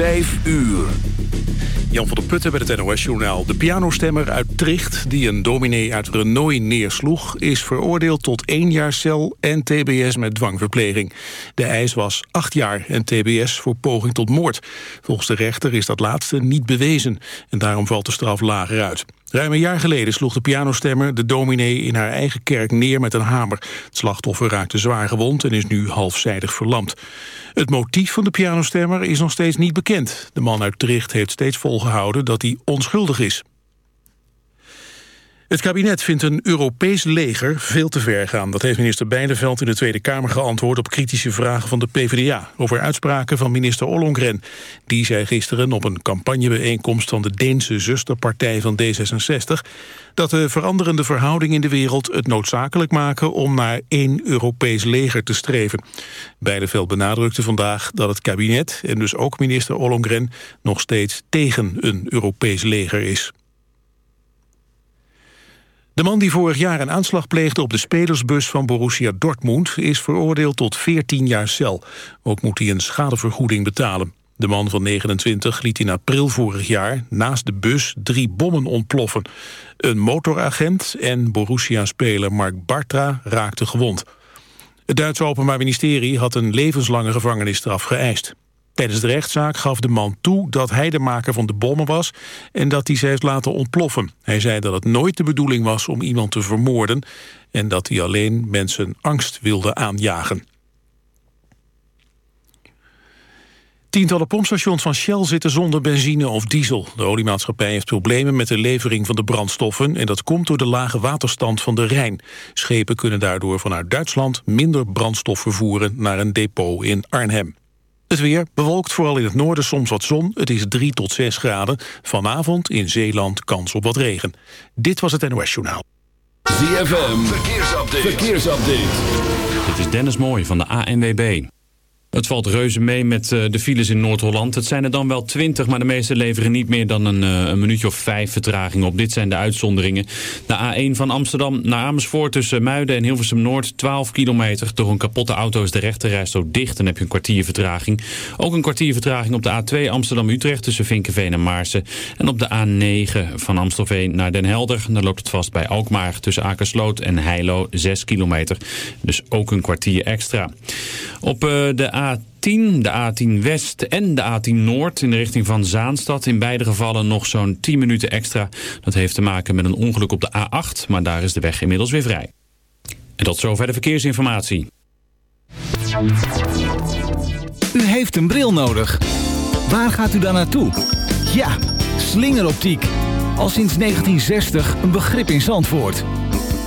Vijf uur. Jan van der Putten bij het NOS-journaal. De pianostemmer uit Tricht, die een dominee uit Renoy neersloeg... is veroordeeld tot één jaar cel en tbs met dwangverpleging. De eis was acht jaar en tbs voor poging tot moord. Volgens de rechter is dat laatste niet bewezen... en daarom valt de straf lager uit. Ruim een jaar geleden sloeg de pianostemmer de dominee in haar eigen kerk neer met een hamer. Het slachtoffer raakte zwaar gewond en is nu halfzijdig verlamd. Het motief van de pianostemmer is nog steeds niet bekend. De man uit Tricht heeft steeds volgehouden dat hij onschuldig is. Het kabinet vindt een Europees leger veel te ver gaan. Dat heeft minister Bijleveld in de Tweede Kamer geantwoord... op kritische vragen van de PvdA over uitspraken van minister Ollongren. Die zei gisteren op een campagnebijeenkomst... van de Deense zusterpartij van D66... dat de veranderende verhoudingen in de wereld het noodzakelijk maken... om naar één Europees leger te streven. Bijleveld benadrukte vandaag dat het kabinet... en dus ook minister Ollongren nog steeds tegen een Europees leger is. De man die vorig jaar een aanslag pleegde op de spelersbus van Borussia Dortmund... is veroordeeld tot 14 jaar cel. Ook moet hij een schadevergoeding betalen. De man van 29 liet in april vorig jaar naast de bus drie bommen ontploffen. Een motoragent en Borussia-speler Mark Bartra raakten gewond. Het Duitse Openbaar Ministerie had een levenslange gevangenisstraf geëist. Tijdens de rechtszaak gaf de man toe dat hij de maker van de bommen was... en dat hij ze heeft laten ontploffen. Hij zei dat het nooit de bedoeling was om iemand te vermoorden... en dat hij alleen mensen angst wilde aanjagen. Tientallen pompstations van Shell zitten zonder benzine of diesel. De oliemaatschappij heeft problemen met de levering van de brandstoffen... en dat komt door de lage waterstand van de Rijn. Schepen kunnen daardoor vanuit Duitsland minder brandstof vervoeren... naar een depot in Arnhem. Het weer bewolkt, vooral in het noorden soms wat zon. Het is 3 tot 6 graden. Vanavond in Zeeland kans op wat regen. Dit was het NOS Journaal. ZFM, verkeersupdate. verkeersupdate. Dit is Dennis Mooij van de ANWB. Het valt reuze mee met eh, de files in Noord-Holland. Het zijn er dan wel 20, maar de meeste leveren niet meer dan een, eh, een minuutje of vijf vertraging op. Dit zijn de uitzonderingen. De A1 van Amsterdam naar Amersfoort tussen Muiden en Hilversum Noord. 12 kilometer. Door een kapotte auto is de rechterreis zo dicht en heb je een kwartier vertraging. Ook een kwartier vertraging op de A2 Amsterdam-Utrecht tussen Vinkenveen en Maarsen. En op de A9 van Amstelveen naar Den Helder. Dan loopt het vast bij Alkmaar tussen Akersloot en Heilo 6 kilometer. Dus ook een kwartier extra. Op uh, de A10, de A10 West en de A10 Noord in de richting van Zaanstad. In beide gevallen nog zo'n 10 minuten extra. Dat heeft te maken met een ongeluk op de A8, maar daar is de weg inmiddels weer vrij. En tot zover de verkeersinformatie. U heeft een bril nodig. Waar gaat u dan naartoe? Ja, slingeroptiek. Al sinds 1960 een begrip in Zandvoort.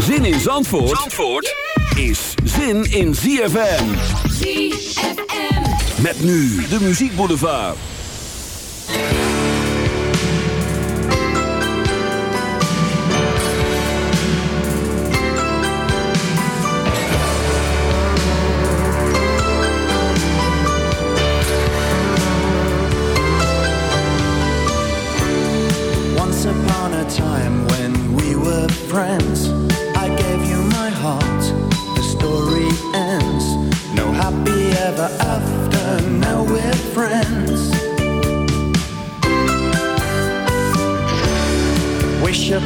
Zin in Zandvoort, is zin in ZFM. ZFM. Met nu de muziekboulevard. Once upon a time when we were friends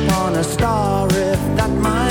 upon a star if that might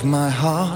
of my heart.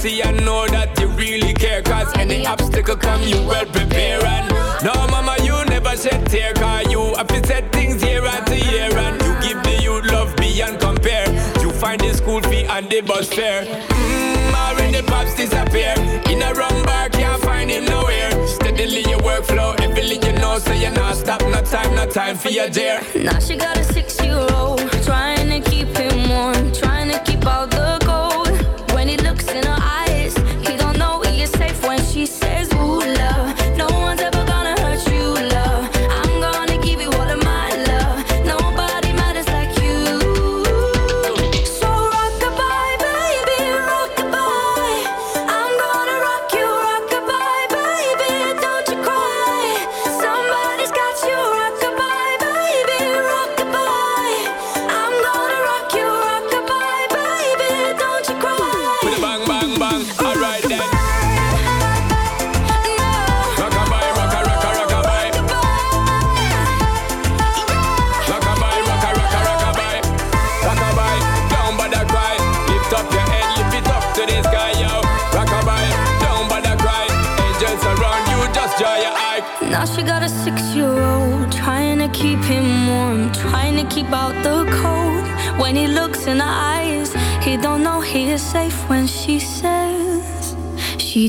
see and know that you really care Cause any obstacle come you well prepare And no mama you never shed tear Cause you have to set things here and to year And you give the youth love beyond compare. You find the school fee and the bus fare. Mmm, already pops disappear In a wrong bar can't find him nowhere. Steadily your workflow, everything you know So you're not stop, no time, no time for your dear. Now she got a six-year-old. says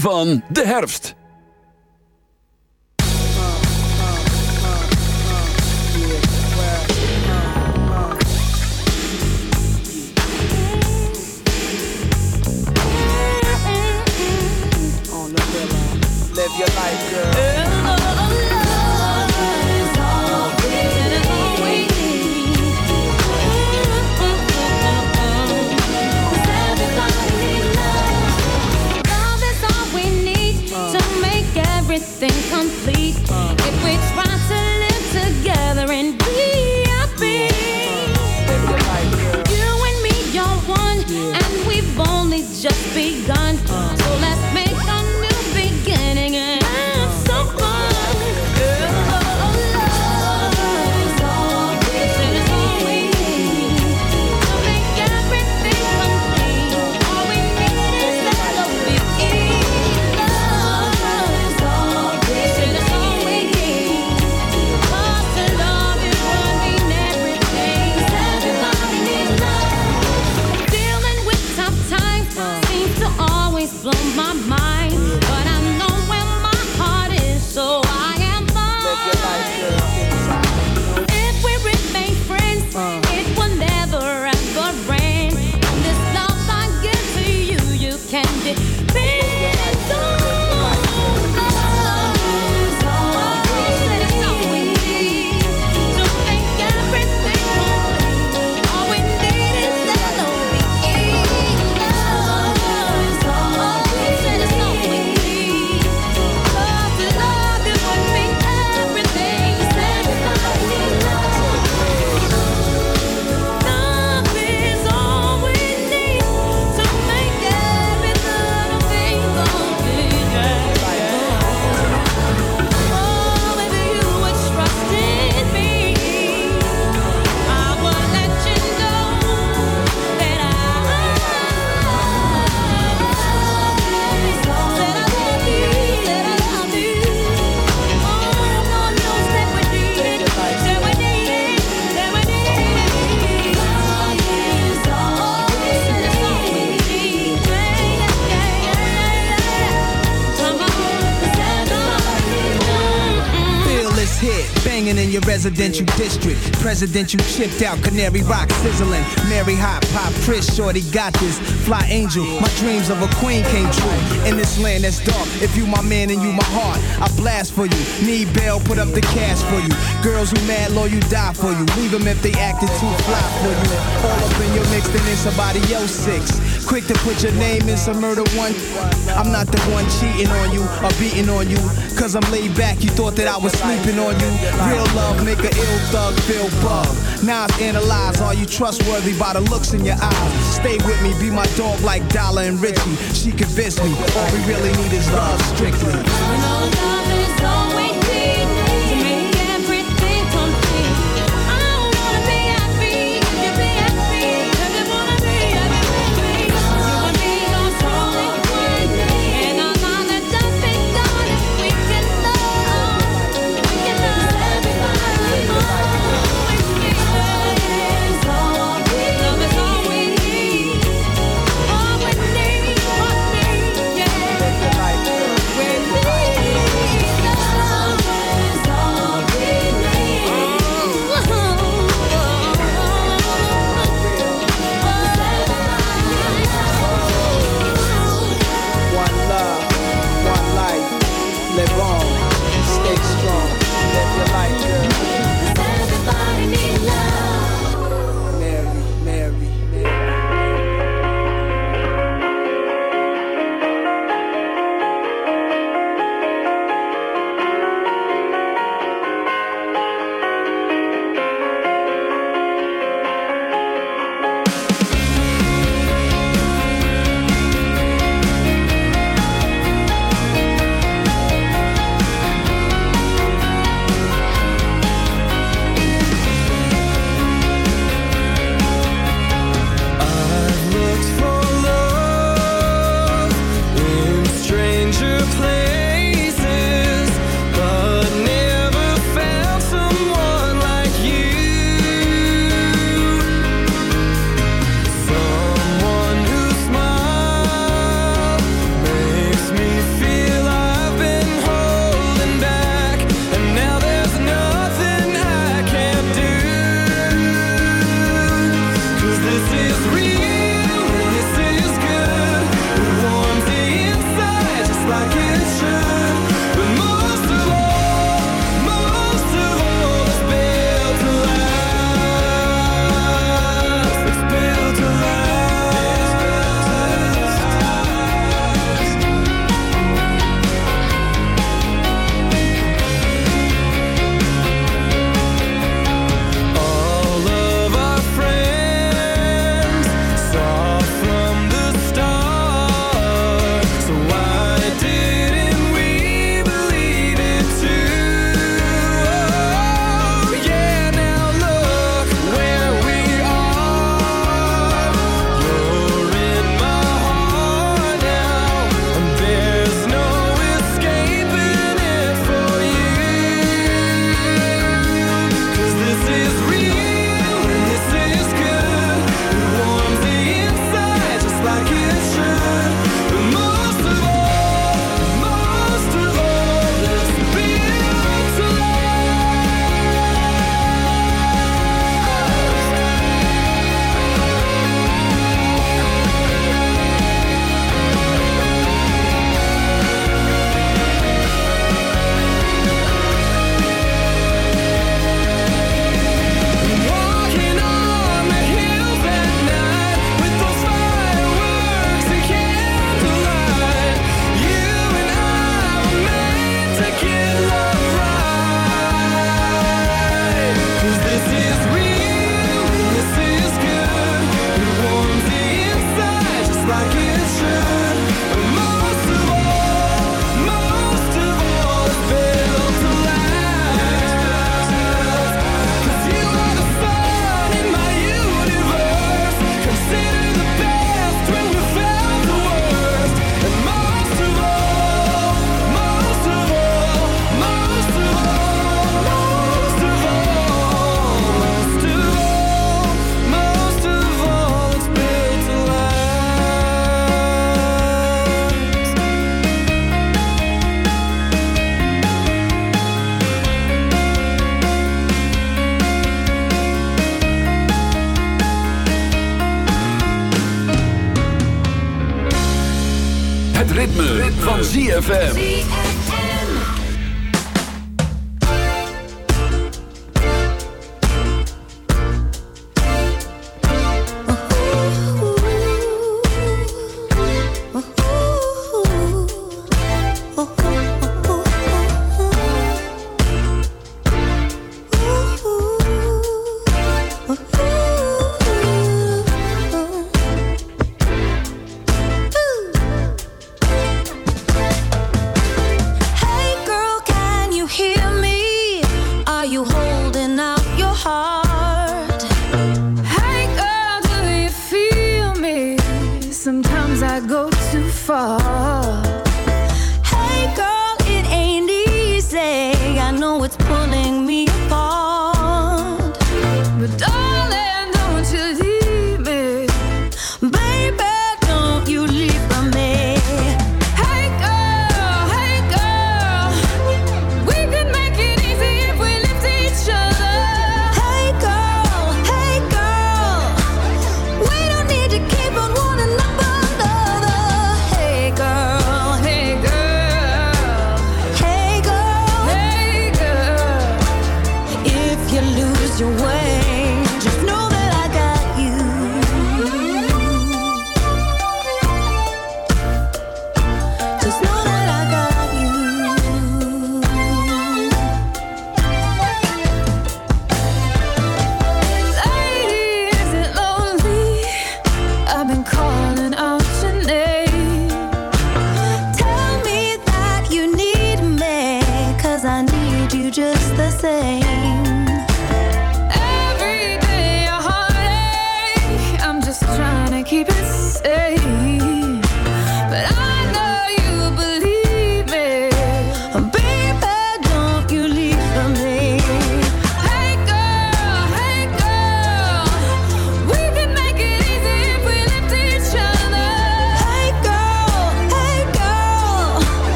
van de herfst. Residential district. Presidential chipped out, canary rock sizzling. Mary hot, pop, Chris, shorty got this. Fly angel, my dreams of a queen came true. In this land that's dark, if you my man and you my heart, I blast for you. Need bail, put up the cash for you. Girls who mad, low, you die for you. Leave them if they acted too fly for you. All up in your mix, then it's somebody else six. Quick to put your name in some murder one. I'm not the one cheating on you or beating on you. Cause I'm laid back, you thought that I was sleeping on you. Real love make a ill thug feel bug. Now I've analyzed, are you trustworthy by the looks in your eyes? Stay with me, be my dog like Dollar and Richie. She convinced me, all we really need is love strictly. Yeah.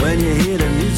When you hear the music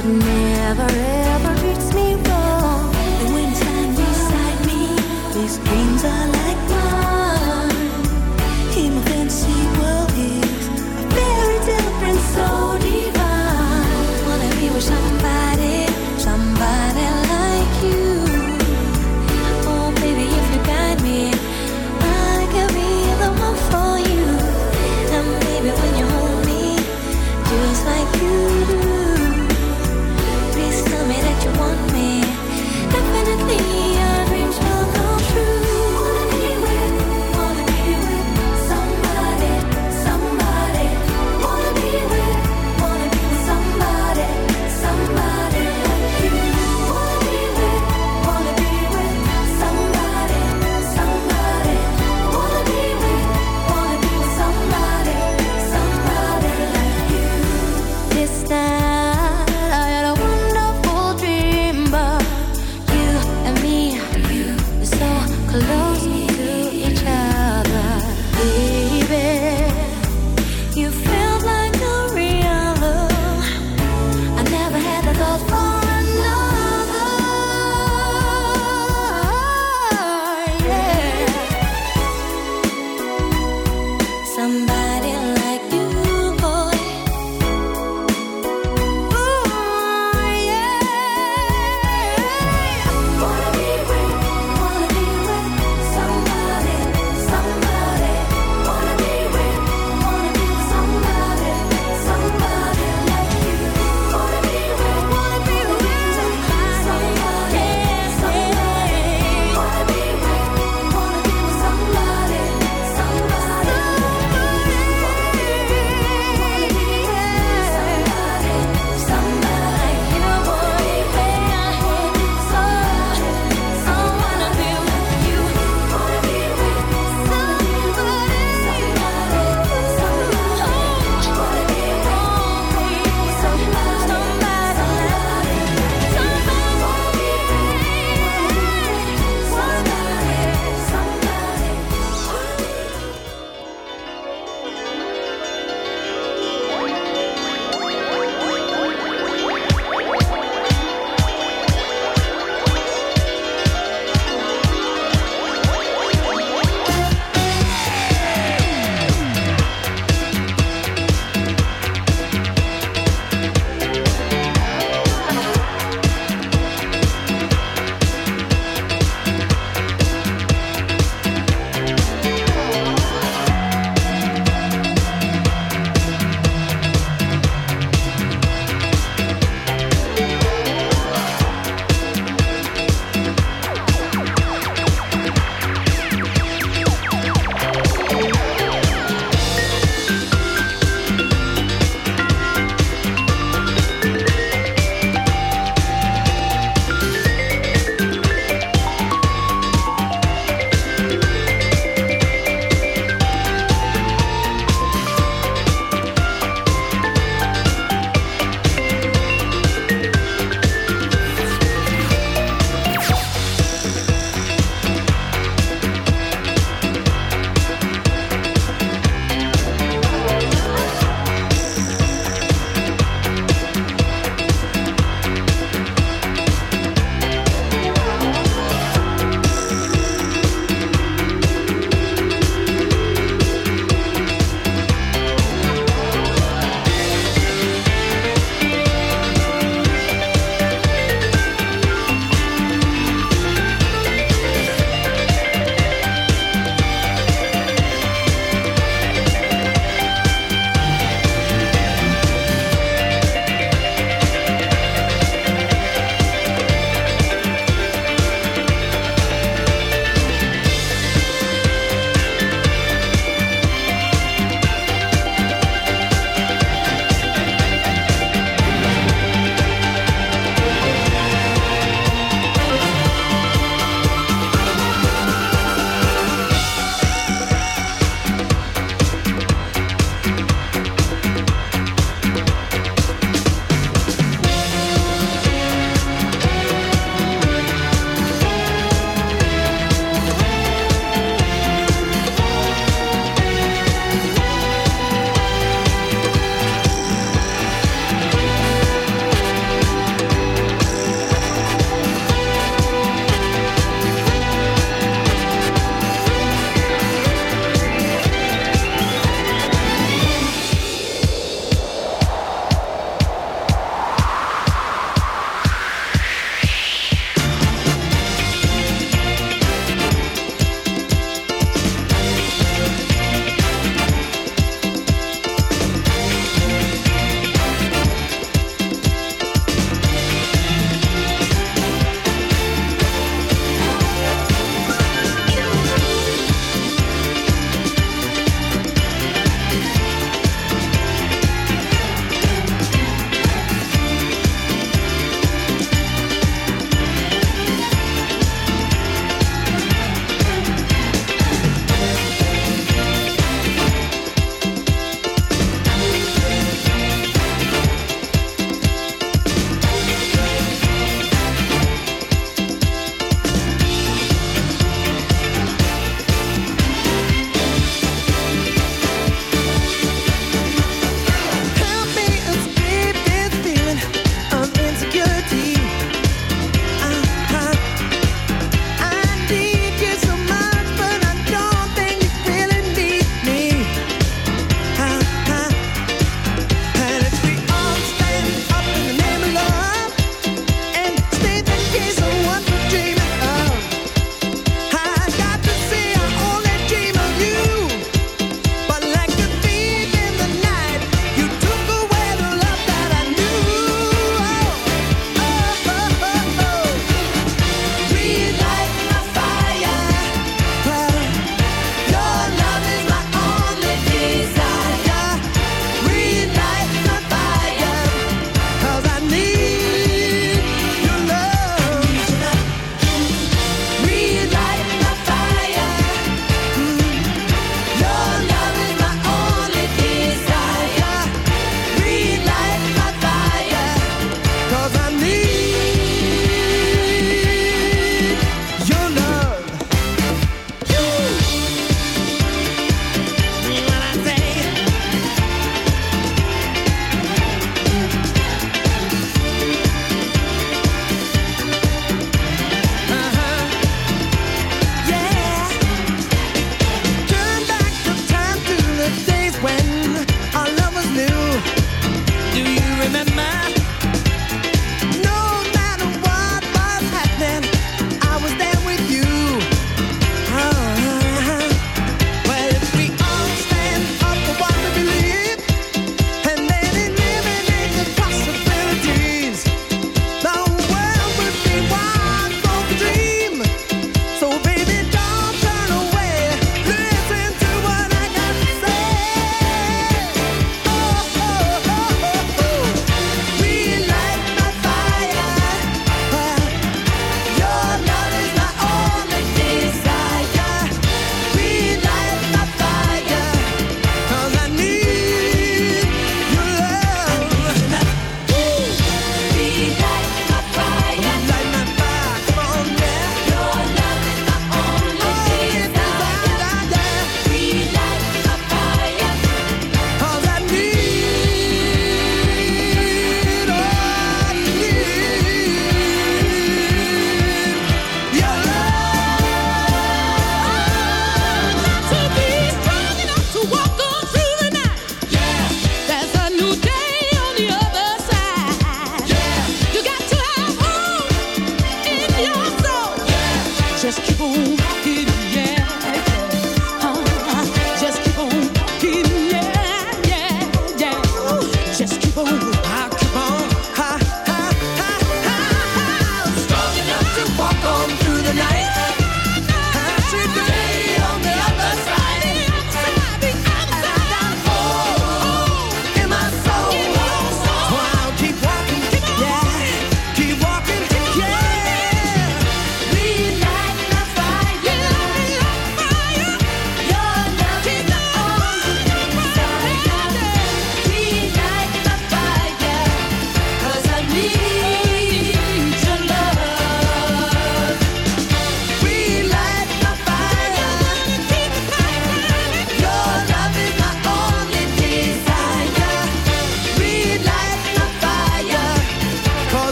but never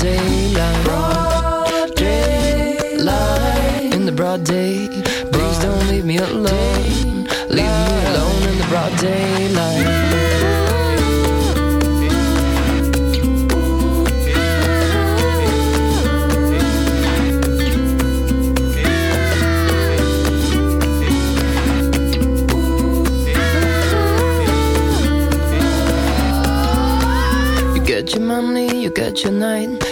the broad daylight, daylight, in the broad day. Please don't leave me alone, leave me alone in the broad daylight. Your money, you get your night.